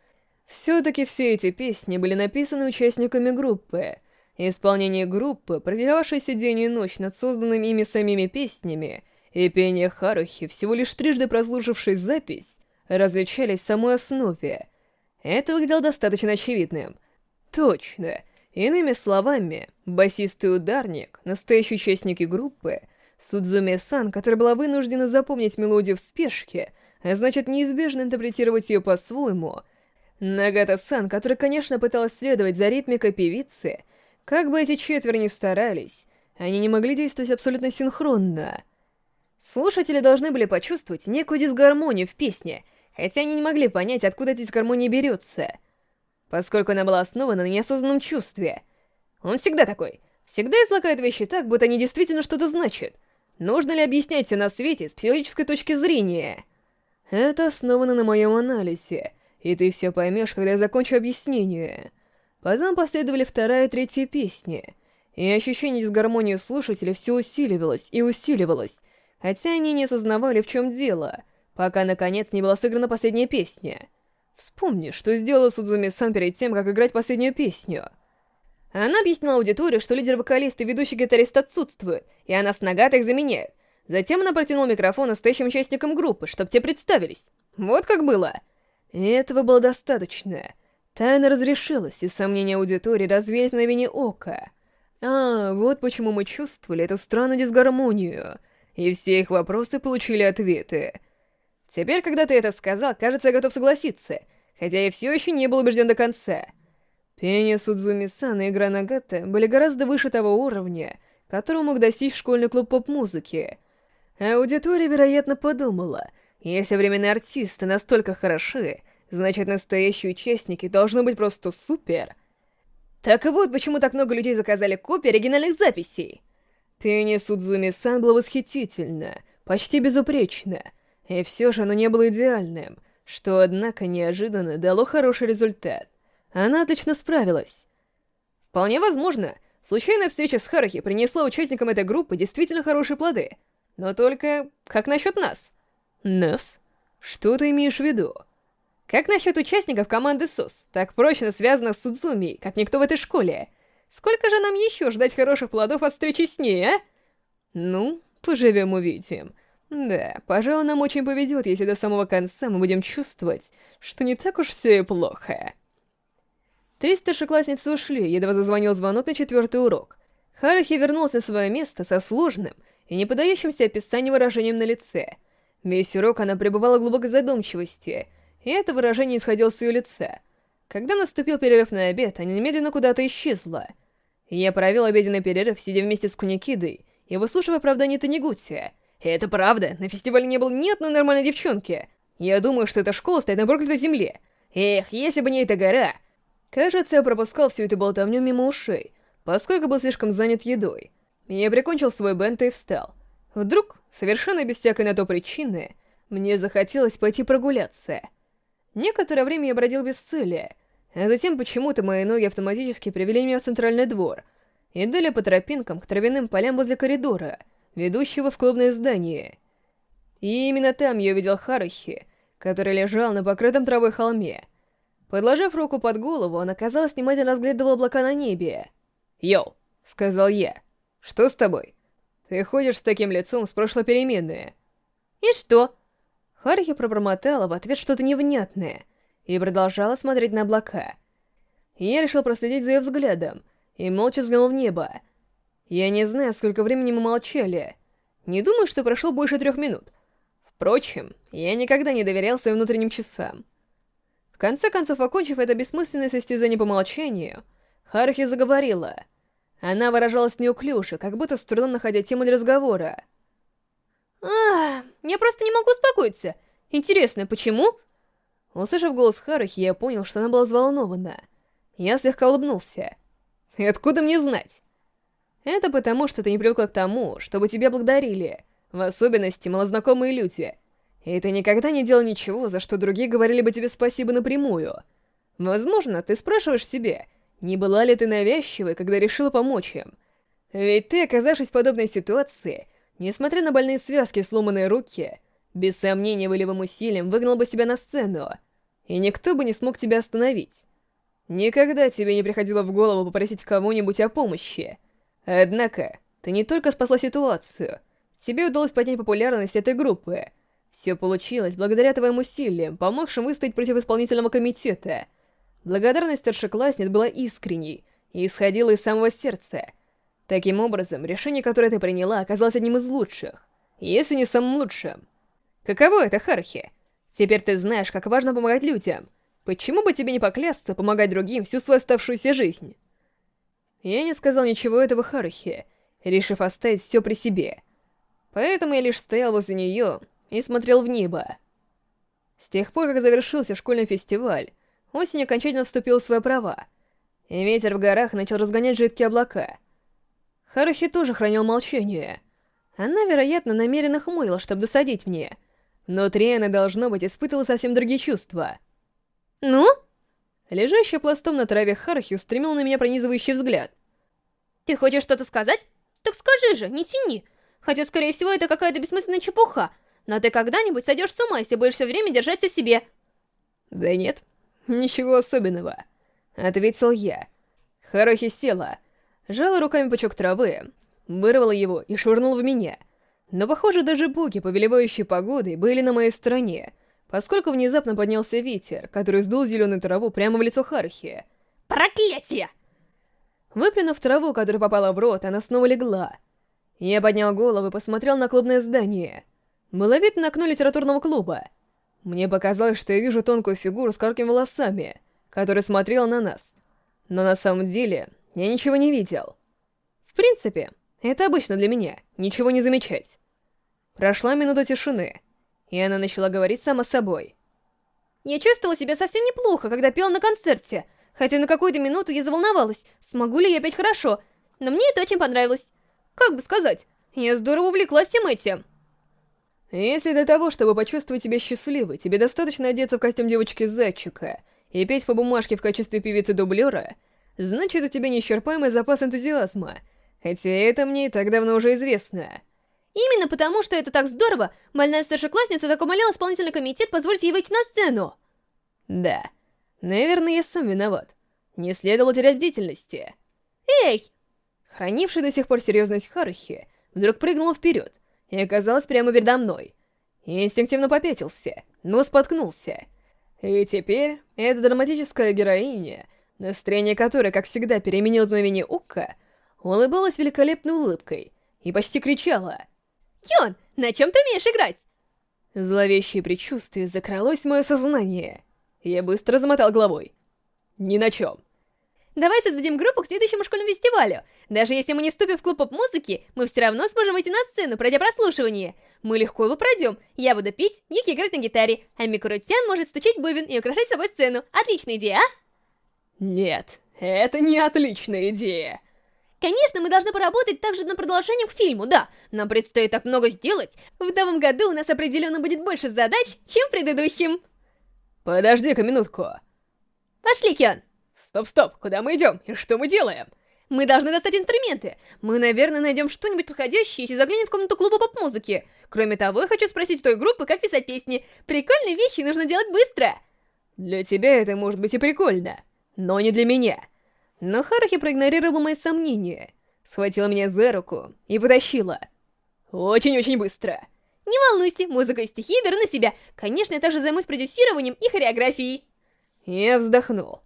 Все-таки все эти песни были написаны участниками группы. Исполнение группы, продвигавшейся день и ночь над созданными ими самими песнями, и пение Харухи, всего лишь трижды прослушавшей запись, различались в самой основе. Это выглядело достаточно очевидным. Точно. Иными словами, басист и ударник, настоящие участники группы, Судзуми-сан, которая была вынуждена запомнить мелодию в спешке — а значит неизбежно интерпретировать ее по-своему. Нагата-сан, который, конечно, пыталась следовать за ритмикой певицы, как бы эти четверо ни старались, они не могли действовать абсолютно синхронно. Слушатели должны были почувствовать некую дисгармонию в песне, хотя они не могли понять, откуда эта дисгармония берется, поскольку она была основана на неосознанном чувстве. Он всегда такой, всегда излагает вещи так, будто они действительно что-то значат. Нужно ли объяснять все на свете с психологической точки зрения? Это основано на моем анализе, и ты все поймешь, когда я закончу объяснение. Потом последовали вторая и третья песни, и ощущение дисгармонии слушателя все усиливалось и усиливалось, хотя они не осознавали, в чем дело, пока, наконец, не была сыграна последняя песня. Вспомни, что сделала Судзуми-сан перед тем, как играть последнюю песню. Она объяснила аудитории, что лидер-вокалист и ведущий гитарист отсутствует, и она с Нагата их заменяет. Затем она протянула микрофон настоящим участникам группы, чтобы те представились. Вот как было. И этого было достаточно. Тайна разрешилась, и сомнения аудитории развеялись в мгновение ока. А, вот почему мы чувствовали эту странную дисгармонию. И все их вопросы получили ответы. Теперь, когда ты это сказал, кажется, я готов согласиться, хотя я все еще не был убежден до конца. Пение Судзуми-сан и игра Нагата были гораздо выше того уровня, которого мог достичь школьный клуб поп-музыки. Аудитория, вероятно, подумала, если временные артисты настолько хороши, значит, настоящие участники должны быть просто супер. Так вот почему так много людей заказали копии оригинальных записей. Пение Судзуми-сан было восхитительно, почти безупречно, и все же оно не было идеальным, что, однако, неожиданно дало хороший результат. Она отлично справилась. Вполне возможно, случайная встреча с Харахи принесла участникам этой группы действительно хорошие плоды — но только как насчет нас? Несс? Что ты имеешь в виду? Как насчет участников команды СУС, так прочно связанных с Судзуми, как никто в этой школе? Сколько же нам еще ждать хороших плодов от встречи с ней, а? Ну, поживем увидим. Да, пожалуй, нам очень повезет, если до самого конца мы будем чувствовать, что не так уж все и плохо. Три старшеклассницы ушли, едва зазвонил звонок на четвертый урок. Харахи вернулся на свое место со сложным и не подающимся описанию выражением на лице — Весь урок она пребывала в глубокой задумчивости, и это выражение исходило с ее лица. Когда наступил перерыв на обед, она немедленно куда-то исчезла. Я провел обеденный перерыв, сидя вместе с Куникидой и выслушивая оправдание Танегути. И это правда, на фестивале не было ни одной нормальной девчонки. Я думаю, что эта школа стоит на проклятой земле. Эх, если бы не эта гора. Кажется, я пропускал всю эту болтовню мимо ушей, поскольку был слишком занят едой. Я прикончил свой бент и встал. Вдруг, совершенно без всякой на то причины, мне захотелось пойти прогуляться. Некоторое время я бродил без цели, а затем почему-то мои ноги автоматически привели меня в центральный двор и дали по тропинкам к травяным полям возле коридора, ведущего в клубное здание. И именно там я увидел Харухи, который лежал на покрытом травой холме. Подложив руку под голову, он, оказалось, внимательно разглядывал облака на небе. «Йоу», — сказал я, — «что с тобой?» Ты ходишь с таким лицом с прошлой переменные. И что? Харахи пробормотала в ответ что-то невнятное и продолжала смотреть на облака. Я решил проследить за ее взглядом и молча взглянул в небо. Я не знаю, сколько времени мы молчали. Не думаю, что прошло больше трех минут. Впрочем, я никогда не доверял своим внутренним часам. В конце концов, окончив это бессмысленное состязание по молчанию, Харахи заговорила — она выражалась неуклюже, как будто с трудом находя тему для разговора. «Ах, я просто не могу успокоиться. Интересно, почему?» Услышав голос Харухи, я понял, что она была взволнована. Я слегка улыбнулся. «И откуда мне знать?» «Это потому, что ты не привыкла к тому, чтобы тебя благодарили, в особенности малознакомые люди. И ты никогда не делал ничего, за что другие говорили бы тебе спасибо напрямую. Возможно, ты спрашиваешь себе, не была ли ты навязчивой, когда решила помочь им? Ведь ты, оказавшись в подобной ситуации, несмотря на больные связки и сломанные руки, без сомнения волевым усилием выгнал бы себя на сцену, и никто бы не смог тебя остановить. Никогда тебе не приходило в голову попросить кого-нибудь о помощи. Однако, ты не только спасла ситуацию, тебе удалось поднять популярность этой группы. Все получилось благодаря твоим усилиям, помогшим выстоять против исполнительного комитета — Благодарность старшеклассниц была искренней и исходила из самого сердца. Таким образом, решение, которое ты приняла, оказалось одним из лучших, если не самым лучшим. Каково это, Хархи? Теперь ты знаешь, как важно помогать людям. Почему бы тебе не поклясться помогать другим всю свою оставшуюся жизнь? Я не сказал ничего этого Харухе, решив оставить все при себе. Поэтому я лишь стоял возле нее и смотрел в небо. С тех пор, как завершился школьный фестиваль, Осень окончательно вступила в свои права, и ветер в горах начал разгонять жидкие облака. Харухи тоже хранил молчание. Она, вероятно, намеренно хмурила, чтобы досадить мне. Внутри она, должно быть, испытывала совсем другие чувства. «Ну?» Лежащая пластом на траве Харухи устремила на меня пронизывающий взгляд. «Ты хочешь что-то сказать? Так скажи же, не тяни. Хотя, скорее всего, это какая-то бессмысленная чепуха. Но ты когда-нибудь сойдешь с ума, если будешь все время держать все себе». «Да нет, «Ничего особенного», — ответил я. Харухи села, жала руками пучок травы, вырвала его и швырнула в меня. Но, похоже, даже боги, повелевающие погодой, были на моей стороне, поскольку внезапно поднялся ветер, который сдул зеленую траву прямо в лицо Харухи. «Проклятие!» Выплюнув траву, которая попала в рот, она снова легла. Я поднял голову и посмотрел на клубное здание. Было видно на окно литературного клуба. Мне показалось, что я вижу тонкую фигуру с короткими волосами, которая смотрела на нас. Но на самом деле я ничего не видел. В принципе, это обычно для меня, ничего не замечать. Прошла минута тишины, и она начала говорить сама собой. Я чувствовала себя совсем неплохо, когда пела на концерте, хотя на какую-то минуту я заволновалась, смогу ли я петь хорошо, но мне это очень понравилось. Как бы сказать, я здорово увлеклась всем этим. Если для того, чтобы почувствовать себя счастливой, тебе достаточно одеться в костюм девочки-зайчика и петь по бумажке в качестве певицы-дублера, значит, у тебя неисчерпаемый запас энтузиазма, хотя это мне и так давно уже известно. Именно потому, что это так здорово, больная старшеклассница так умоляла исполнительный комитет позволить ей выйти на сцену. Да, наверное, я сам виноват. Не следовало терять бдительности. Эй! Хранивший до сих пор серьезность Харухи вдруг прыгнула вперед и оказалась прямо передо мной. Инстинктивно попятился, но споткнулся. И теперь эта драматическая героиня, настроение которой, как всегда, переменилось мгновение ока, улыбалась великолепной улыбкой и почти кричала. «Кён, на чем ты умеешь играть?» Зловещее предчувствие закралось в мое сознание. Я быстро замотал головой. Ни на чем. Давай создадим группу к следующему школьному фестивалю. Даже если мы не вступим в клуб поп-музыки, мы все равно сможем выйти на сцену, пройдя прослушивание. Мы легко его пройдем. Я буду петь, Юки играть на гитаре, а Микурутян может стучать бубен и украшать собой сцену. Отличная идея, а? Нет, это не отличная идея. Конечно, мы должны поработать также над продолжением к фильму, да. Нам предстоит так много сделать. В новом году у нас определенно будет больше задач, чем в предыдущем. Подожди-ка минутку. Пошли, Киан. Стоп-стоп, куда мы идем и что мы делаем? Мы должны достать инструменты. Мы, наверное, найдем что-нибудь подходящее, если заглянем в комнату клуба поп-музыки. Кроме того, я хочу спросить у той группы, как писать песни. Прикольные вещи нужно делать быстро. Для тебя это может быть и прикольно, но не для меня. Но Харахи проигнорировала мои сомнения, схватила меня за руку и потащила. Очень-очень быстро. Не волнуйся, музыка и стихи беру на себя. Конечно, я также займусь продюсированием и хореографией. Я вздохнул.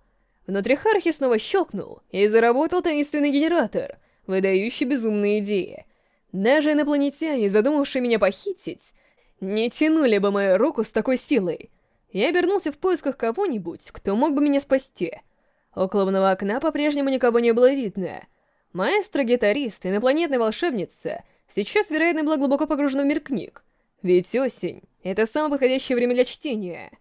Внутри Харахи снова щелкнул, и заработал таинственный генератор, выдающий безумные идеи. Даже инопланетяне, задумавшие меня похитить, не тянули бы мою руку с такой силой. Я обернулся в поисках кого-нибудь, кто мог бы меня спасти. У клубного окна по-прежнему никого не было видно. Маэстро-гитарист, инопланетная волшебница, сейчас, вероятно, была глубоко погружена в мир книг. Ведь осень — это самое подходящее время для чтения.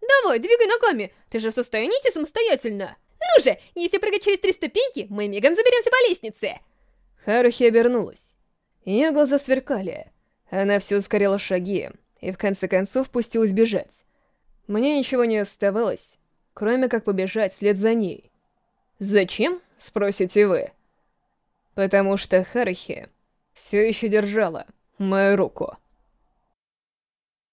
Давай, двигай ногами, ты же в состоянии идти самостоятельно. Ну же, если прыгать через три ступеньки, мы мигом заберемся по лестнице. Харухи обернулась. Ее глаза сверкали. Она все ускоряла шаги и в конце концов пустилась бежать. Мне ничего не оставалось, кроме как побежать вслед за ней. «Зачем?» — спросите вы. Потому что Харухи все еще держала мою руку.